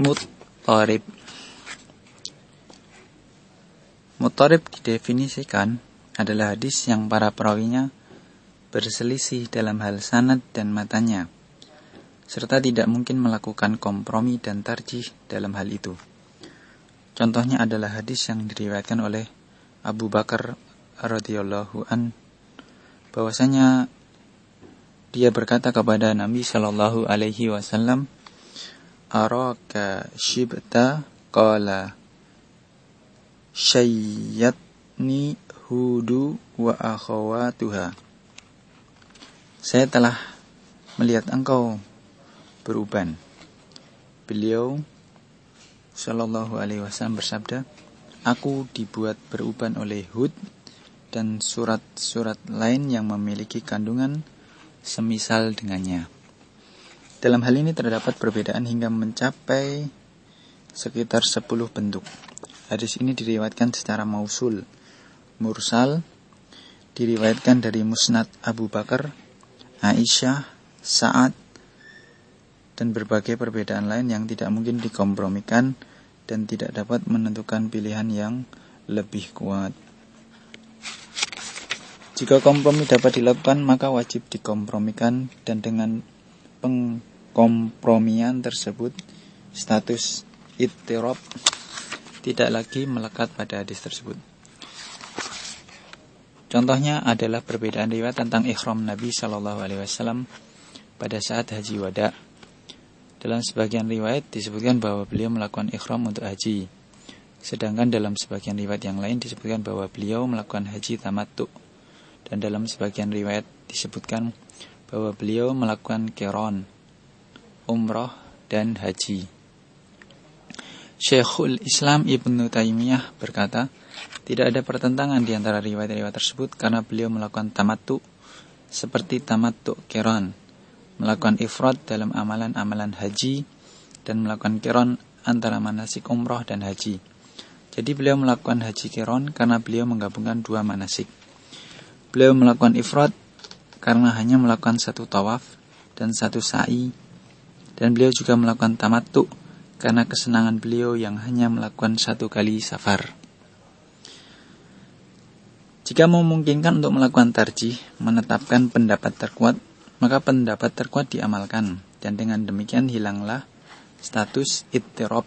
Muttarib Muttarib didefinisikan adalah hadis yang para perawinya berselisih dalam hal sanad dan matanya, serta tidak mungkin melakukan kompromi dan tarjih dalam hal itu. Contohnya adalah hadis yang diriwayatkan oleh Abu Bakar radhiyallahu an bahwasanya dia berkata kepada Nabi Shallallahu alaihi wasallam araka shibta qala syayyatni hudu wa akhawatuha saya telah melihat engkau beruban. Beliau Shallallahu alaihi wasallam bersabda aku dibuat beruban oleh Hud dan surat-surat lain yang memiliki kandungan semisal dengannya dalam hal ini terdapat perbedaan hingga mencapai sekitar 10 bentuk. Hadis ini diriwayatkan secara mausul. Mursal diriwayatkan dari Musnad Abu Bakar, Aisyah, Sa'ad, dan berbagai perbedaan lain yang tidak mungkin dikompromikan dan tidak dapat menentukan pilihan yang lebih kuat. Jika kompromi dapat dilakukan, maka wajib dikompromikan dan dengan peng kompromian tersebut status ittirab tidak lagi melekat pada hadis tersebut. Contohnya adalah perbedaan riwayat tentang ikhram Nabi Shallallahu Alaihi Wasallam pada saat haji wada. Dalam sebagian riwayat disebutkan bahwa beliau melakukan ikhram untuk haji, sedangkan dalam sebagian riwayat yang lain disebutkan bahwa beliau melakukan haji tamattu, dan dalam sebagian riwayat disebutkan bahwa beliau melakukan keron umroh, dan haji. Syekhul Islam Ibnu Taimiyah berkata, tidak ada pertentangan di antara riwayat-riwayat tersebut karena beliau melakukan tamattu seperti tamattu kiron, melakukan ifrad dalam amalan-amalan haji dan melakukan kiron antara manasik umroh dan haji. Jadi beliau melakukan haji kiron karena beliau menggabungkan dua manasik. Beliau melakukan ifrad karena hanya melakukan satu tawaf dan satu sa'i dan beliau juga melakukan tamattu karena kesenangan beliau yang hanya melakukan satu kali safar. Jika memungkinkan untuk melakukan tarjih, menetapkan pendapat terkuat, maka pendapat terkuat diamalkan dan dengan demikian hilanglah status ittirab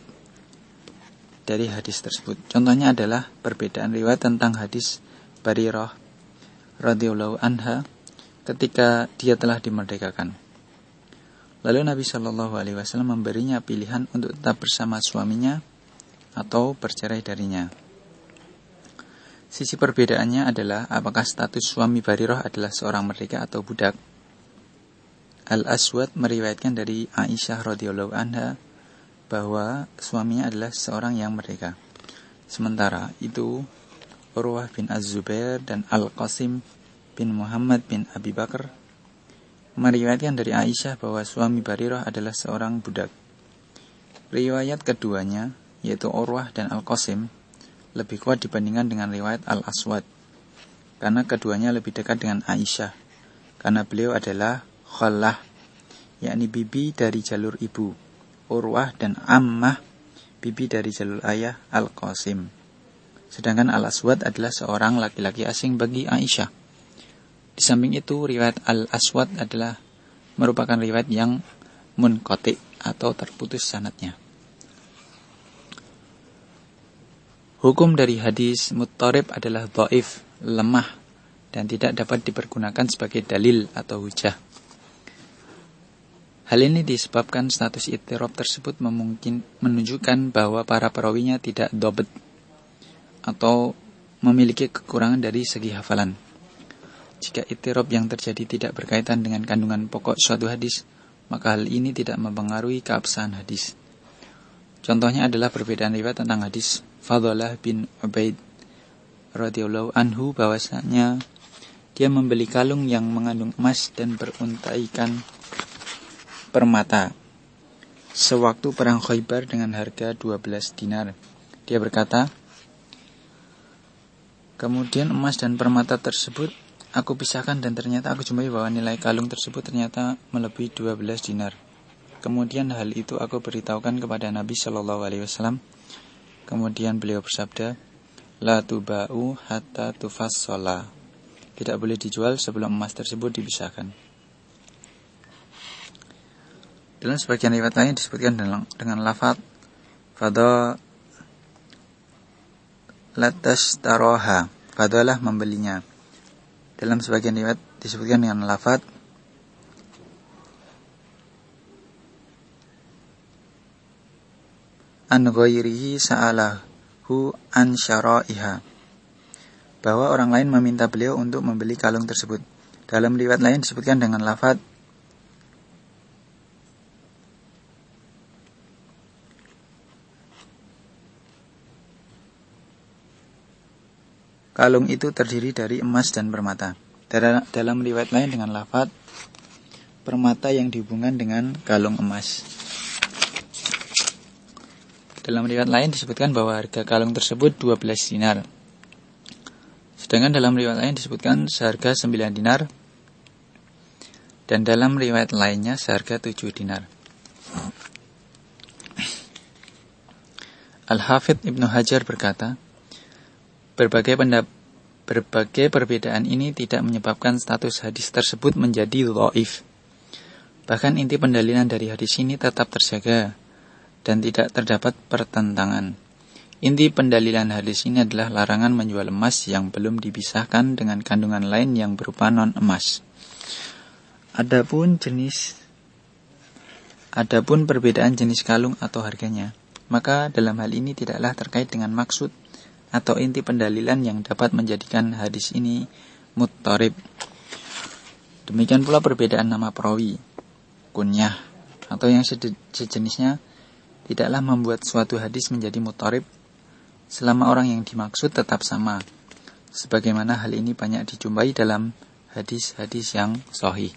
dari hadis tersebut. Contohnya adalah perbedaan riwayat tentang hadis Barirah radhiyallahu anha ketika dia telah dimerdekakan. Lalu Nabi Shallallahu Alaihi Wasallam memberinya pilihan untuk tetap bersama suaminya atau bercerai darinya. Sisi perbedaannya adalah apakah status suami Barirah adalah seorang merdeka atau budak. Al-Aswad meriwayatkan dari Aisyah radhiyallahu anha bahwa suaminya adalah seorang yang merdeka. Sementara itu Urwah bin Az-Zubair dan Al-Qasim bin Muhammad bin Abi Bakar meriwayatkan dari Aisyah bahwa suami Barirah adalah seorang budak. Riwayat keduanya, yaitu Urwah dan Al-Qasim, lebih kuat dibandingkan dengan riwayat Al-Aswad. Karena keduanya lebih dekat dengan Aisyah. Karena beliau adalah khallah, yakni bibi dari jalur ibu. Urwah dan Ammah, bibi dari jalur ayah Al-Qasim. Sedangkan Al-Aswad adalah seorang laki-laki asing bagi Aisyah. Di samping itu, riwayat Al-Aswad adalah merupakan riwayat yang munkotik atau terputus sanatnya. Hukum dari hadis muttarib adalah dhaif, lemah, dan tidak dapat dipergunakan sebagai dalil atau hujah. Hal ini disebabkan status ittirab tersebut memungkin menunjukkan bahwa para perawinya tidak dobet atau memiliki kekurangan dari segi hafalan. Jika itirab yang terjadi tidak berkaitan dengan kandungan pokok suatu hadis, maka hal ini tidak mempengaruhi keabsahan hadis. Contohnya adalah perbedaan riwayat tentang hadis Fadlah bin Ubaid radhiyallahu anhu bahwasanya dia membeli kalung yang mengandung emas dan beruntaikan permata sewaktu perang Khaybar dengan harga 12 dinar. Dia berkata, Kemudian emas dan permata tersebut Aku pisahkan dan ternyata aku jumpai bahwa nilai kalung tersebut ternyata melebihi 12 dinar. Kemudian hal itu aku beritahukan kepada Nabi Shallallahu Alaihi Wasallam. Kemudian beliau bersabda, La tuba'u hatta tufassola. Tidak boleh dijual sebelum emas tersebut dipisahkan. Dalam sebagian riwayat lain disebutkan dengan, dengan lafaz fadha latas taroha fadalah membelinya. Dalam sebagian riwayat disebutkan dengan lafaz an ghairihi sa'alahu an syara'iha. Bahwa orang lain meminta beliau untuk membeli kalung tersebut. Dalam riwayat lain disebutkan dengan lafaz Kalung itu terdiri dari emas dan permata. Dalam riwayat lain dengan lafaz permata yang dihubungkan dengan kalung emas. Dalam riwayat lain disebutkan bahwa harga kalung tersebut 12 dinar. Sedangkan dalam riwayat lain disebutkan seharga 9 dinar. Dan dalam riwayat lainnya seharga 7 dinar. Al-Hafidh Ibnu Hajar berkata, berbagai pendap berbagai perbedaan ini tidak menyebabkan status hadis tersebut menjadi lo'if. Bahkan inti pendalilan dari hadis ini tetap terjaga dan tidak terdapat pertentangan. Inti pendalilan hadis ini adalah larangan menjual emas yang belum dipisahkan dengan kandungan lain yang berupa non-emas. Adapun jenis Adapun perbedaan jenis kalung atau harganya, maka dalam hal ini tidaklah terkait dengan maksud atau inti pendalilan yang dapat menjadikan hadis ini muttarib. Demikian pula perbedaan nama perawi, kunyah, atau yang sejenisnya tidaklah membuat suatu hadis menjadi mutarib selama orang yang dimaksud tetap sama. Sebagaimana hal ini banyak dijumpai dalam hadis-hadis yang sahih.